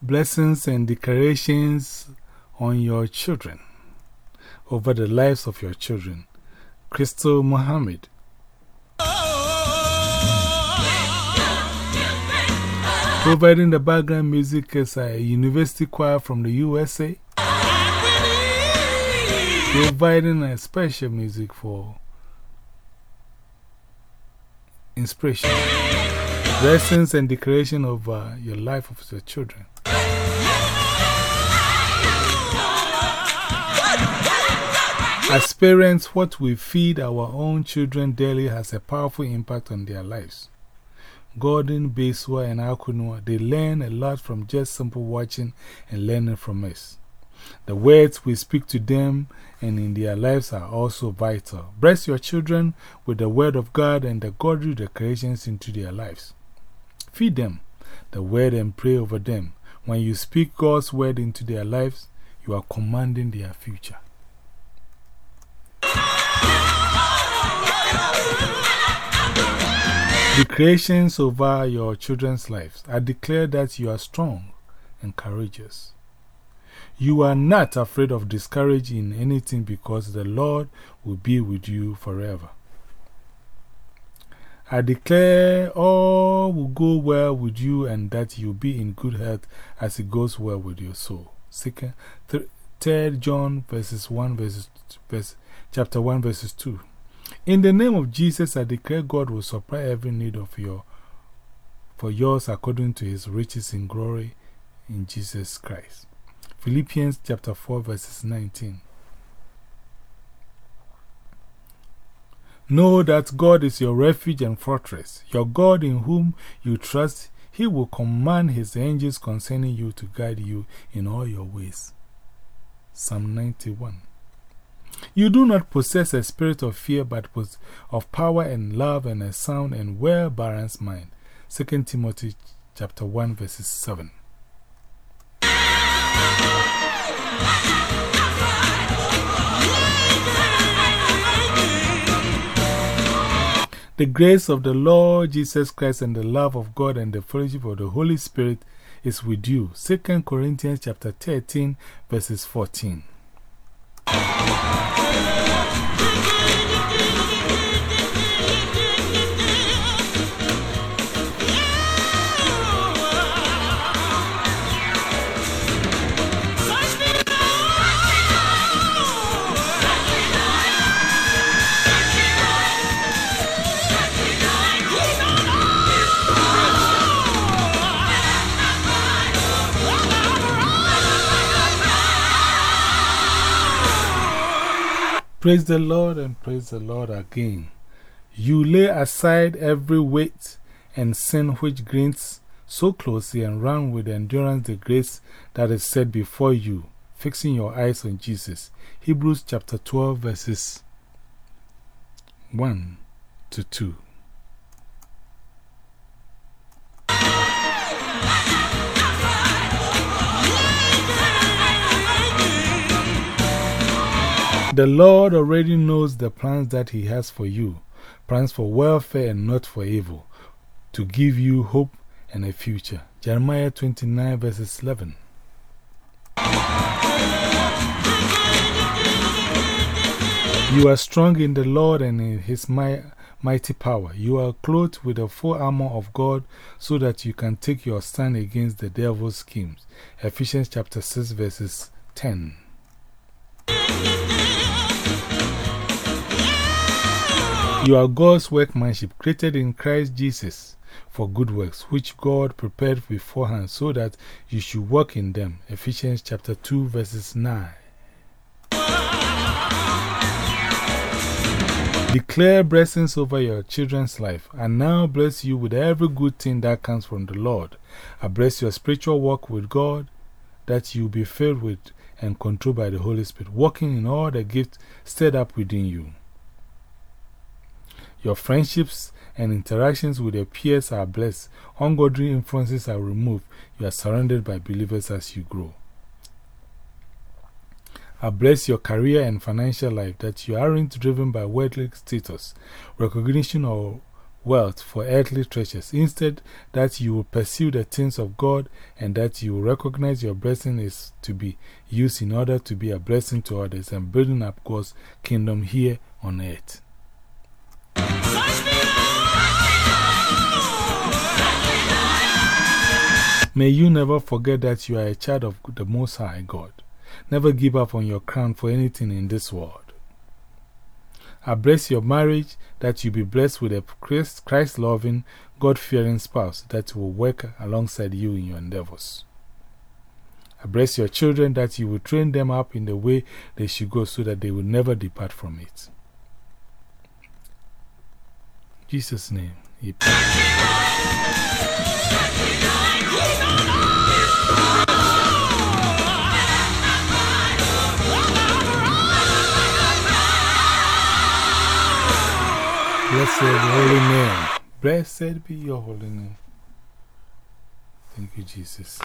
blessings and declarations on your children, over the lives of your children. Crystal Muhammad. Providing the background music is a university choir from the USA. Providing a special music for inspiration, blessings, and declaration of uh, your life of your children. As parents, what we feed our own children daily has a powerful impact on their lives. Gordon, Beswa, and Akunwa, they learn a lot from just simple watching and learning from us. The words we speak to them and in their lives are also vital. Bless your children with the word of God and the godly declarations into their lives. Feed them the word and pray over them. When you speak God's word into their lives, you are commanding their future. Declarations over your children's lives. I declare that you are strong and courageous. You are not afraid of discouraging anything because the Lord will be with you forever. I declare all will go well with you and that you'll be in good health as it goes well with your soul. Second, third John verses 1 verses, verse, chapter 1 verses 2. In the name of Jesus, I declare God will supply every need of your, for yours according to his riches in glory in Jesus Christ. Philippians chapter 4 verses 19. Know that God is your refuge and fortress, your God in whom you trust. He will command his angels concerning you to guide you in all your ways. Psalm 91. You do not possess a spirit of fear, but of power and love and a sound and well balanced mind. 2 Timothy chapter 1 verses 7. The grace of the Lord Jesus Christ and the love of God and the fellowship of the Holy Spirit is with you. 2 Corinthians chapter 13 verses 14. Praise the Lord and praise the Lord again. You lay aside every weight and sin which grins so closely and run with endurance the grace that is set before you, fixing your eyes on Jesus. Hebrews chapter 12, verses 1 to 2. The Lord already knows the plans that He has for you plans for welfare and not for evil, to give you hope and a future. Jeremiah 29, verses 11. You are strong in the Lord and in His mighty power. You are clothed with the full armor of God so that you can take your stand against the devil's schemes. Ephesians chapter 6, verses 10. You are God's workmanship, created in Christ Jesus for good works, which God prepared beforehand so that you should walk in them. Ephesians chapter 2, verses 9. Declare blessings over your children's life. and now bless you with every good thing that comes from the Lord. I bless your spiritual walk with God, that you be filled with and controlled by the Holy Spirit, walking in all the gifts stirred up within you. Your friendships and interactions with your peers are blessed. Ungodly influences are removed. You are surrounded by believers as you grow. I bless your career and financial life that you aren't driven by worldly status, recognition, or wealth for earthly treasures. Instead, that you will pursue the things of God and that you will recognize your blessing is to be used in order to be a blessing to others and building up God's kingdom here on earth. May you never forget that you are a child of the Most High God. Never give up on your crown for anything in this world. I bless your marriage that you be blessed with a Christ loving, God fearing spouse that will work alongside you in your endeavors. I bless your children that you will train them up in the way they should go so that they will never depart from it. Jesus' name, Blessed be your holy name. Blessed be your holy name. Thank you, Jesus.